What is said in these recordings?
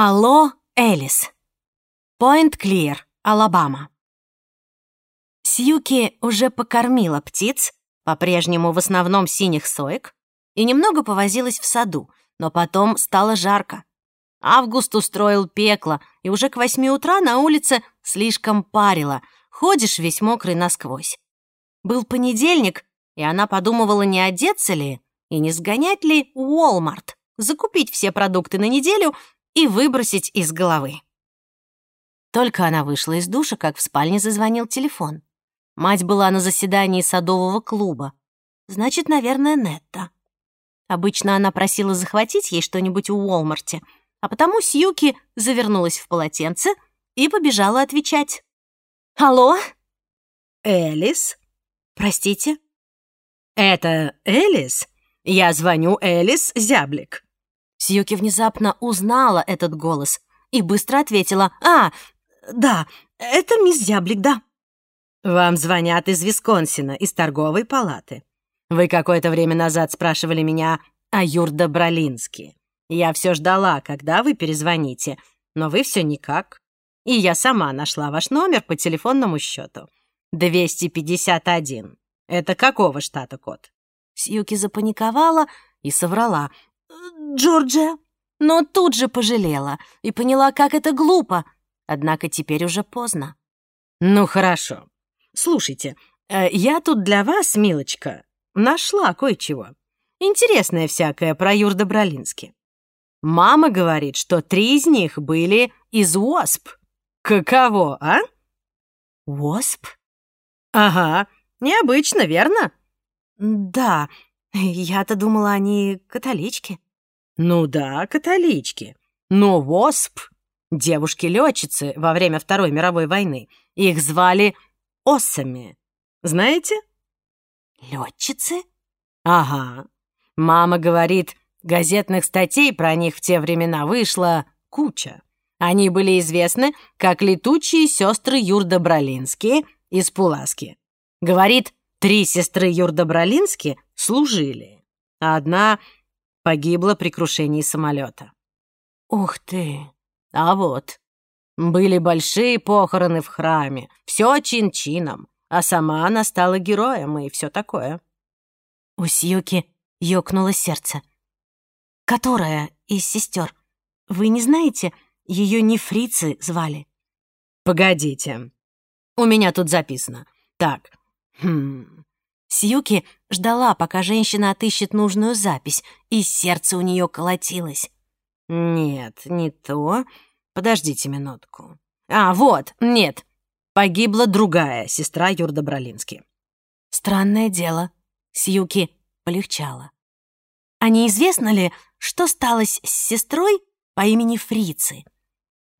Алло, Элис. Пойнт Клир, Алабама. Сьюки уже покормила птиц, по-прежнему в основном синих соек, и немного повозилась в саду, но потом стало жарко. Август устроил пекло, и уже к восьми утра на улице слишком парило, ходишь весь мокрый насквозь. Был понедельник, и она подумывала, не одеться ли и не сгонять ли в Уолмарт, закупить все продукты на неделю и выбросить из головы. Только она вышла из душа, как в спальне зазвонил телефон. Мать была на заседании садового клуба. Значит, наверное, Нетта. Обычно она просила захватить ей что-нибудь в Уолмарте, а потому Сьюки завернулась в полотенце и побежала отвечать. «Алло?» «Элис?» «Простите?» «Это Элис? Я звоню Элис Зяблик». Сьюки внезапно узнала этот голос и быстро ответила. «А, да, это мисс Зяблик, да». «Вам звонят из Висконсина, из торговой палаты. Вы какое-то время назад спрашивали меня о Юрда Бролинске. Я все ждала, когда вы перезвоните, но вы все никак. И я сама нашла ваш номер по телефонному счету. 251. Это какого штата код?» Сьюки запаниковала и соврала. Джорджия. Но тут же пожалела и поняла, как это глупо. Однако теперь уже поздно. «Ну, хорошо. Слушайте, э, я тут для вас, милочка, нашла кое-чего. Интересное всякое про Юрда Бролински. Мама говорит, что три из них были из УОСП. Каково, а?» «Уосп?» «Ага, необычно, верно?» «Да, я-то думала, они католички». Ну да, католички. Но ВОСП — девушки-летчицы во время Второй мировой войны. Их звали Осами. Знаете? Летчицы? Ага. Мама говорит, газетных статей про них в те времена вышло куча. Они были известны как летучие сестры Юрда-Бролинские из Пуласки. Говорит, три сестры Юрда-Бролински служили, а одна погибла при крушении самолета. Ух ты! А вот, были большие похороны в храме, все чин-чином, а сама она стала героем и все такое. У Сьюки ёкнуло сердце. Которая из сестер? Вы не знаете, ее не фрицы звали? Погодите, у меня тут записано. Так, хм, Сьюки ждала, пока женщина отыщет нужную запись, и сердце у нее колотилось. «Нет, не то. Подождите минутку. А, вот, нет. Погибла другая сестра Юрда Бролински». Странное дело. Сьюки полегчало. А неизвестно ли, что сталось с сестрой по имени Фрицы?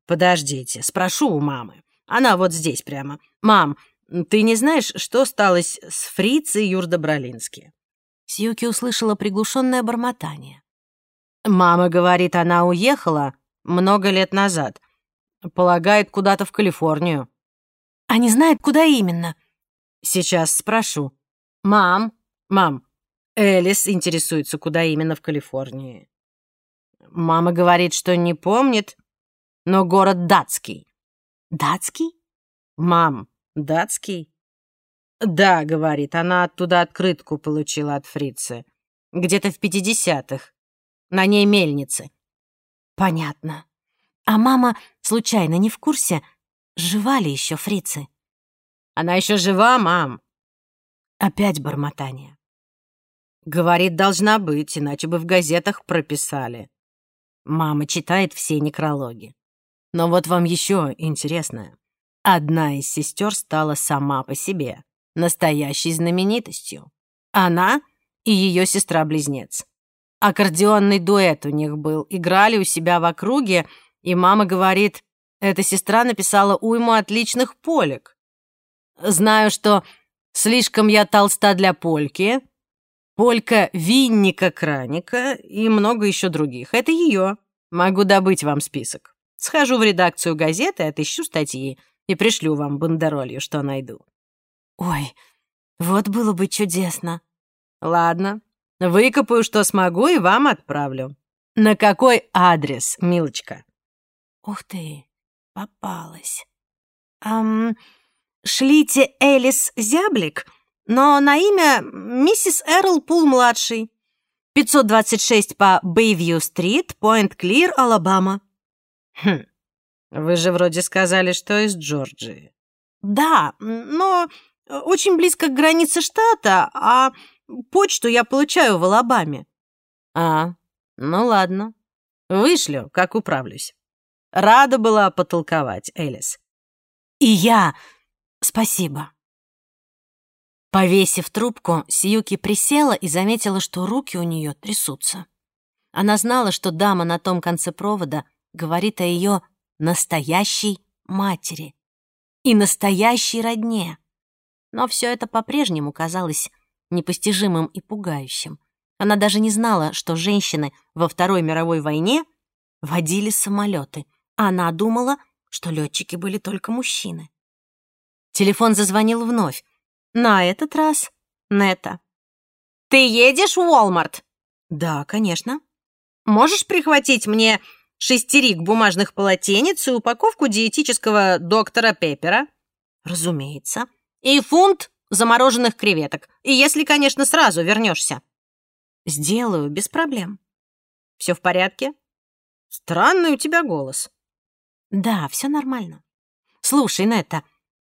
«Подождите, спрошу у мамы. Она вот здесь прямо. Мам, ты не знаешь, что сталось с фрицей Юрда Бролински?» Сьюки услышала приглушенное бормотание. «Мама говорит, она уехала много лет назад. Полагает, куда-то в Калифорнию». «А не знает, куда именно?» «Сейчас спрошу. Мам, мам, Элис интересуется, куда именно в Калифорнии». Мама говорит, что не помнит, но город датский. «Датский?» «Мам, Датский? Да, говорит, она оттуда открытку получила от фрицы. Где-то в пятидесятых. На ней мельницы. Понятно. А мама случайно не в курсе, жива ли еще фрицы? Она еще жива, мам. Опять бормотание. Говорит, должна быть, иначе бы в газетах прописали. Мама читает все некрологи. Но вот вам еще интересное. Одна из сестер стала сама по себе, настоящей знаменитостью. Она и ее сестра-близнец. Аккордеонный дуэт у них был, играли у себя в округе, и мама говорит, эта сестра написала уйму отличных полек. Знаю, что слишком я толста для польки, полька Винника Краника и много еще других. Это ее. Могу добыть вам список. Схожу в редакцию газеты, отыщу статьи и пришлю вам бандеролью, что найду». «Ой, вот было бы чудесно». «Ладно, выкопаю, что смогу, и вам отправлю». «На какой адрес, милочка?» Ух ты, попалась. Ам, шлите Элис Зяблик, но на имя миссис Эрл Пул-младший. 526 по Бэйвью-стрит, Пойнт-Клир, Алабама. Хм, вы же вроде сказали, что из Джорджии. Да, но очень близко к границе штата, а почту я получаю в Алабаме. А, ну ладно. Вышлю, как управлюсь. Рада была потолковать, Элис. И я. Спасибо. Повесив трубку, Сьюки присела и заметила, что руки у нее трясутся. Она знала, что дама на том конце провода говорит о ее настоящей матери и настоящей родне. Но все это по-прежнему казалось непостижимым и пугающим. Она даже не знала, что женщины во Второй мировой войне водили самолеты. Она думала, что летчики были только мужчины. Телефон зазвонил вновь. На этот раз Нета. «Ты едешь в Уолмарт?» «Да, конечно». «Можешь прихватить мне шестерик бумажных полотенец и упаковку диетического доктора Пеппера?» «Разумеется». «И фунт замороженных креветок. И если, конечно, сразу вернешься. «Сделаю, без проблем». «Все в порядке?» «Странный у тебя голос». «Да, все нормально. Слушай, Нетта,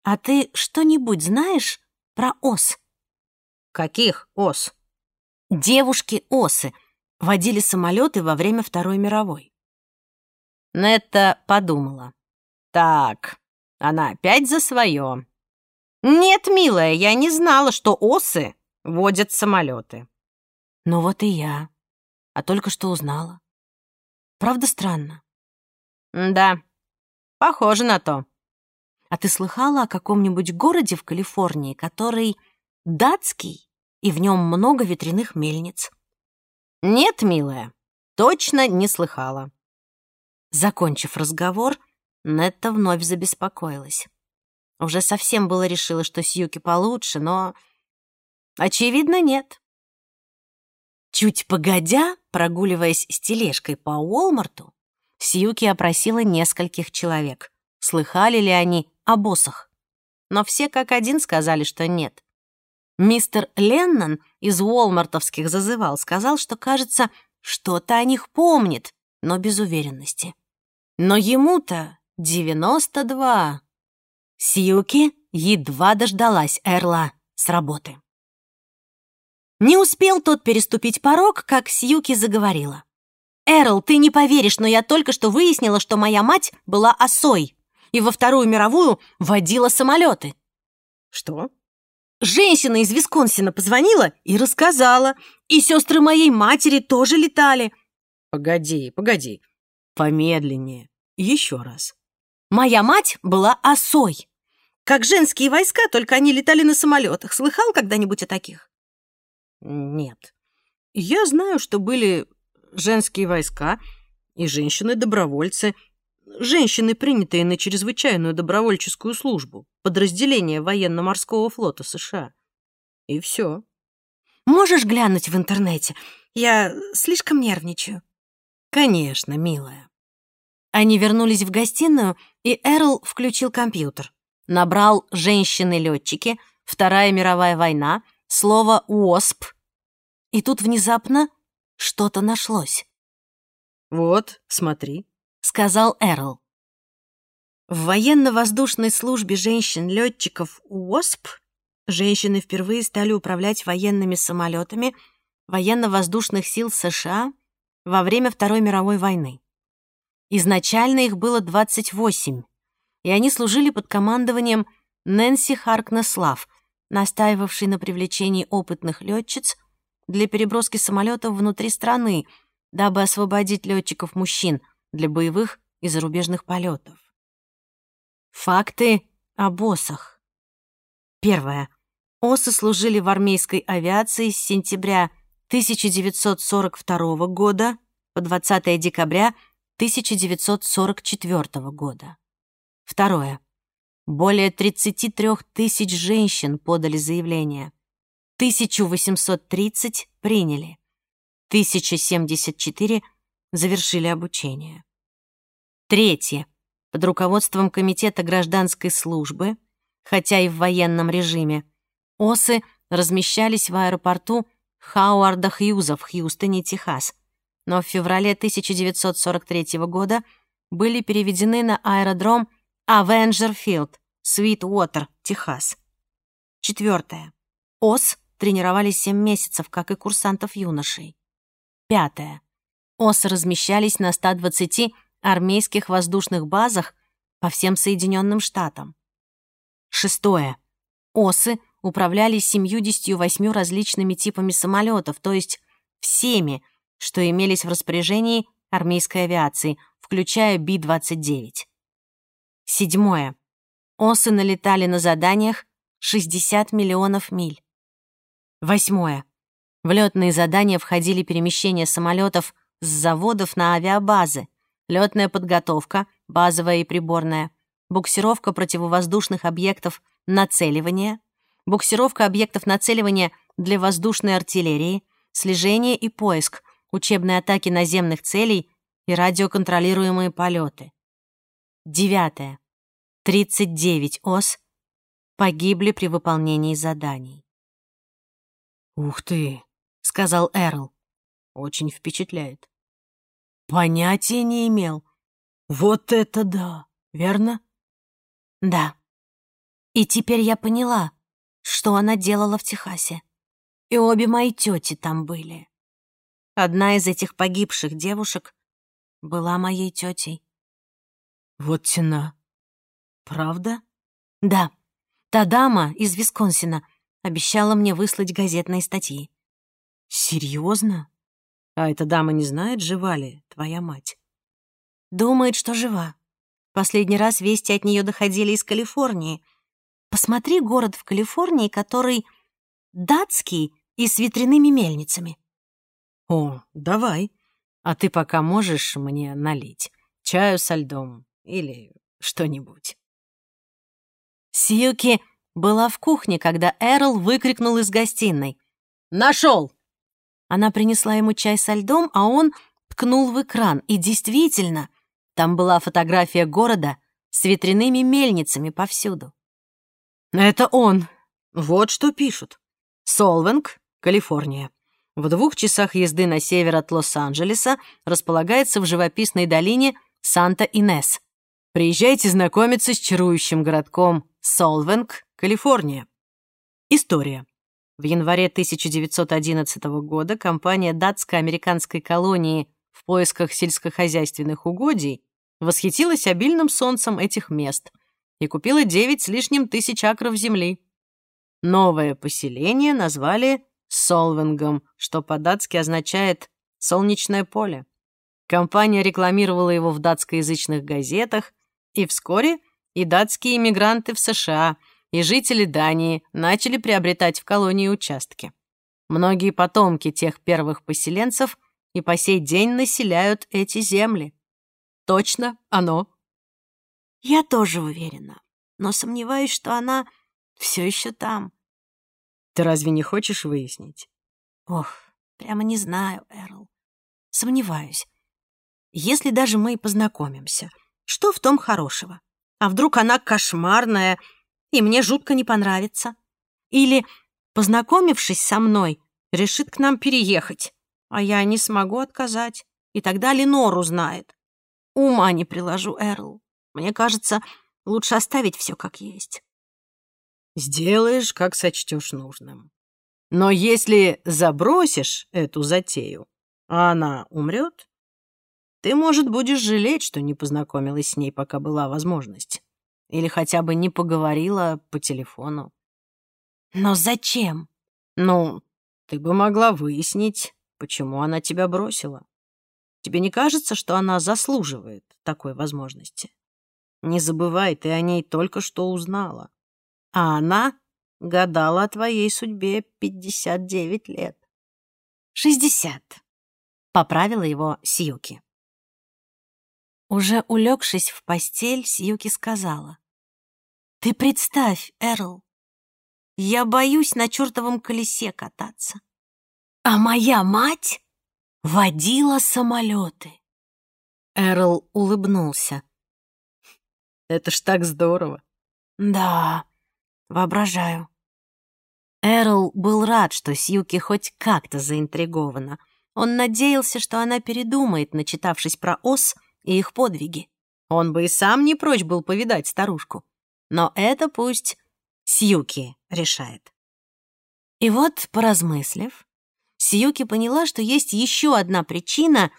а ты что-нибудь знаешь про ос?» «Каких ос?» «Девушки-осы водили самолеты во время Второй мировой». Нетта подумала. «Так, она опять за свое. «Нет, милая, я не знала, что осы водят самолеты». «Ну вот и я. А только что узнала. Правда странно?» «Да, похоже на то». «А ты слыхала о каком-нибудь городе в Калифорнии, который датский, и в нем много ветряных мельниц?» «Нет, милая, точно не слыхала». Закончив разговор, Нетта вновь забеспокоилась. Уже совсем было решила, что Сьюки получше, но, очевидно, нет. Чуть погодя, прогуливаясь с тележкой по Уолмарту, Сьюки опросила нескольких человек, слыхали ли они о боссах. Но все как один сказали, что нет. Мистер Леннон из Уолмартовских зазывал, сказал, что, кажется, что-то о них помнит, но без уверенности. Но ему-то девяносто два. Сьюки едва дождалась Эрла с работы. Не успел тот переступить порог, как Сьюки заговорила. «Эрл, ты не поверишь, но я только что выяснила, что моя мать была осой и во Вторую мировую водила самолеты». «Что?» Женщина из Висконсина позвонила и рассказала. И сестры моей матери тоже летали. Погоди, погоди. Помедленнее. Еще раз. Моя мать была осой. Как женские войска, только они летали на самолетах. Слыхал когда-нибудь о таких? Нет. Я знаю, что были женские войска и женщины-добровольцы, женщины, принятые на чрезвычайную добровольческую службу, подразделение военно-морского флота США. И все. Можешь глянуть в интернете? Я слишком нервничаю. Конечно, милая. Они вернулись в гостиную, и Эрл включил компьютер набрал «женщины-летчики», «Вторая мировая война», слово «УОСП», и тут внезапно что-то нашлось. «Вот, смотри», — сказал Эрл. В военно-воздушной службе женщин-летчиков УОСП женщины впервые стали управлять военными самолетами военно-воздушных сил США во время Второй мировой войны. Изначально их было 28, и они служили под командованием Нэнси Харкнес-Лав, настаивавшей на привлечении опытных летчиц для переброски самолетов внутри страны, дабы освободить летчиков мужчин для боевых и зарубежных полетов. Факты об осах. Первое. Осы служили в армейской авиации с сентября 1942 года по 20 декабря 1944 года. Второе. Более 33 тысяч женщин подали заявление. 1830 приняли. 1074 завершили обучение. Третье. Под руководством Комитета гражданской службы, хотя и в военном режиме, осы размещались в аэропорту Хауарда Хьюза в Хьюстоне, Техас, но в феврале 1943 года были переведены на аэродром Авенджерфилд, Свитвотер, Техас. Четвертое. ОС тренировались 7 месяцев, как и курсантов юношей. Пятое. ОС размещались на 120 армейских воздушных базах по всем Соединенным Штатам. Шестое. ОСы управляли 78 различными типами самолетов, то есть всеми, что имелись в распоряжении армейской авиации, включая Би-29. Седьмое. ОСы налетали на заданиях 60 миллионов миль. Восьмое. В летные задания входили перемещение самолетов с заводов на авиабазы, летная подготовка, базовая и приборная, буксировка противовоздушных объектов нацеливания, буксировка объектов нацеливания для воздушной артиллерии, слежение и поиск, учебные атаки наземных целей и радиоконтролируемые полеты. Девятое. 39 ос погибли при выполнении заданий. «Ух ты!» — сказал Эрл. «Очень впечатляет». «Понятия не имел. Вот это да! Верно?» «Да. И теперь я поняла, что она делала в Техасе. И обе мои тети там были. Одна из этих погибших девушек была моей тетей. Вот тена. Правда? Да. Та дама из Висконсина обещала мне выслать газетные статьи. Серьезно? А эта дама не знает, жива ли твоя мать? Думает, что жива. Последний раз вести от нее доходили из Калифорнии. Посмотри город в Калифорнии, который датский и с ветряными мельницами. О, давай. А ты пока можешь мне налить чаю со льдом или что-нибудь. Сьюки была в кухне, когда Эрл выкрикнул из гостиной. «Нашел!» Она принесла ему чай со льдом, а он ткнул в экран. И действительно, там была фотография города с ветряными мельницами повсюду. «Это он. Вот что пишут. Солвинг, Калифорния. В двух часах езды на север от Лос-Анджелеса располагается в живописной долине Санта-Инес. Приезжайте знакомиться с чарующим городком Солвинг, Калифорния. История. В январе 1911 года компания датско-американской колонии в поисках сельскохозяйственных угодий восхитилась обильным солнцем этих мест и купила 9 с лишним тысяч акров земли. Новое поселение назвали Солвингом, что по-датски означает «солнечное поле». Компания рекламировала его в датскоязычных газетах, и вскоре и датские иммигранты в США, и жители Дании начали приобретать в колонии участки. Многие потомки тех первых поселенцев и по сей день населяют эти земли. Точно оно. Я тоже уверена, но сомневаюсь, что она все еще там. Ты разве не хочешь выяснить? Ох, прямо не знаю, Эрл. Сомневаюсь. Если даже мы и познакомимся, что в том хорошего? А вдруг она кошмарная, и мне жутко не понравится? Или, познакомившись со мной, решит к нам переехать, а я не смогу отказать, и тогда Ленор узнает. Ума не приложу, Эрл. Мне кажется, лучше оставить все как есть. Сделаешь, как сочтешь нужным. Но если забросишь эту затею, а она умрет, ты, может, будешь жалеть, что не познакомилась с ней, пока была возможность. Или хотя бы не поговорила по телефону. Но зачем? Ну, ты бы могла выяснить, почему она тебя бросила. Тебе не кажется, что она заслуживает такой возможности? Не забывай, ты о ней только что узнала. А она гадала о твоей судьбе 59 лет. «Шестьдесят», — поправила его Сьюки. Уже улегшись в постель, Сьюки сказала. «Ты представь, Эрл, я боюсь на чертовом колесе кататься. А моя мать водила самолеты. Эрл улыбнулся. Это ж так здорово. Да, воображаю. Эрл был рад, что Сьюки хоть как-то заинтригована. Он надеялся, что она передумает, начитавшись про ос и их подвиги. Он бы и сам не прочь был повидать старушку. Но это пусть Сьюки решает. И вот, поразмыслив, Сьюки поняла, что есть еще одна причина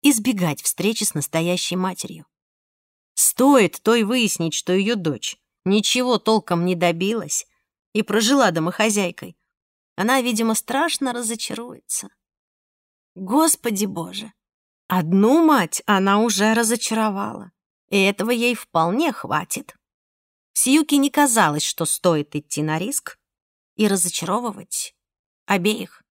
избегать встречи с настоящей матерью. Стоит той выяснить, что ее дочь ничего толком не добилась и прожила домохозяйкой, она, видимо, страшно разочаруется. Господи Боже! Одну мать она уже разочаровала, и этого ей вполне хватит. Сьюки не казалось, что стоит идти на риск и разочаровывать обеих.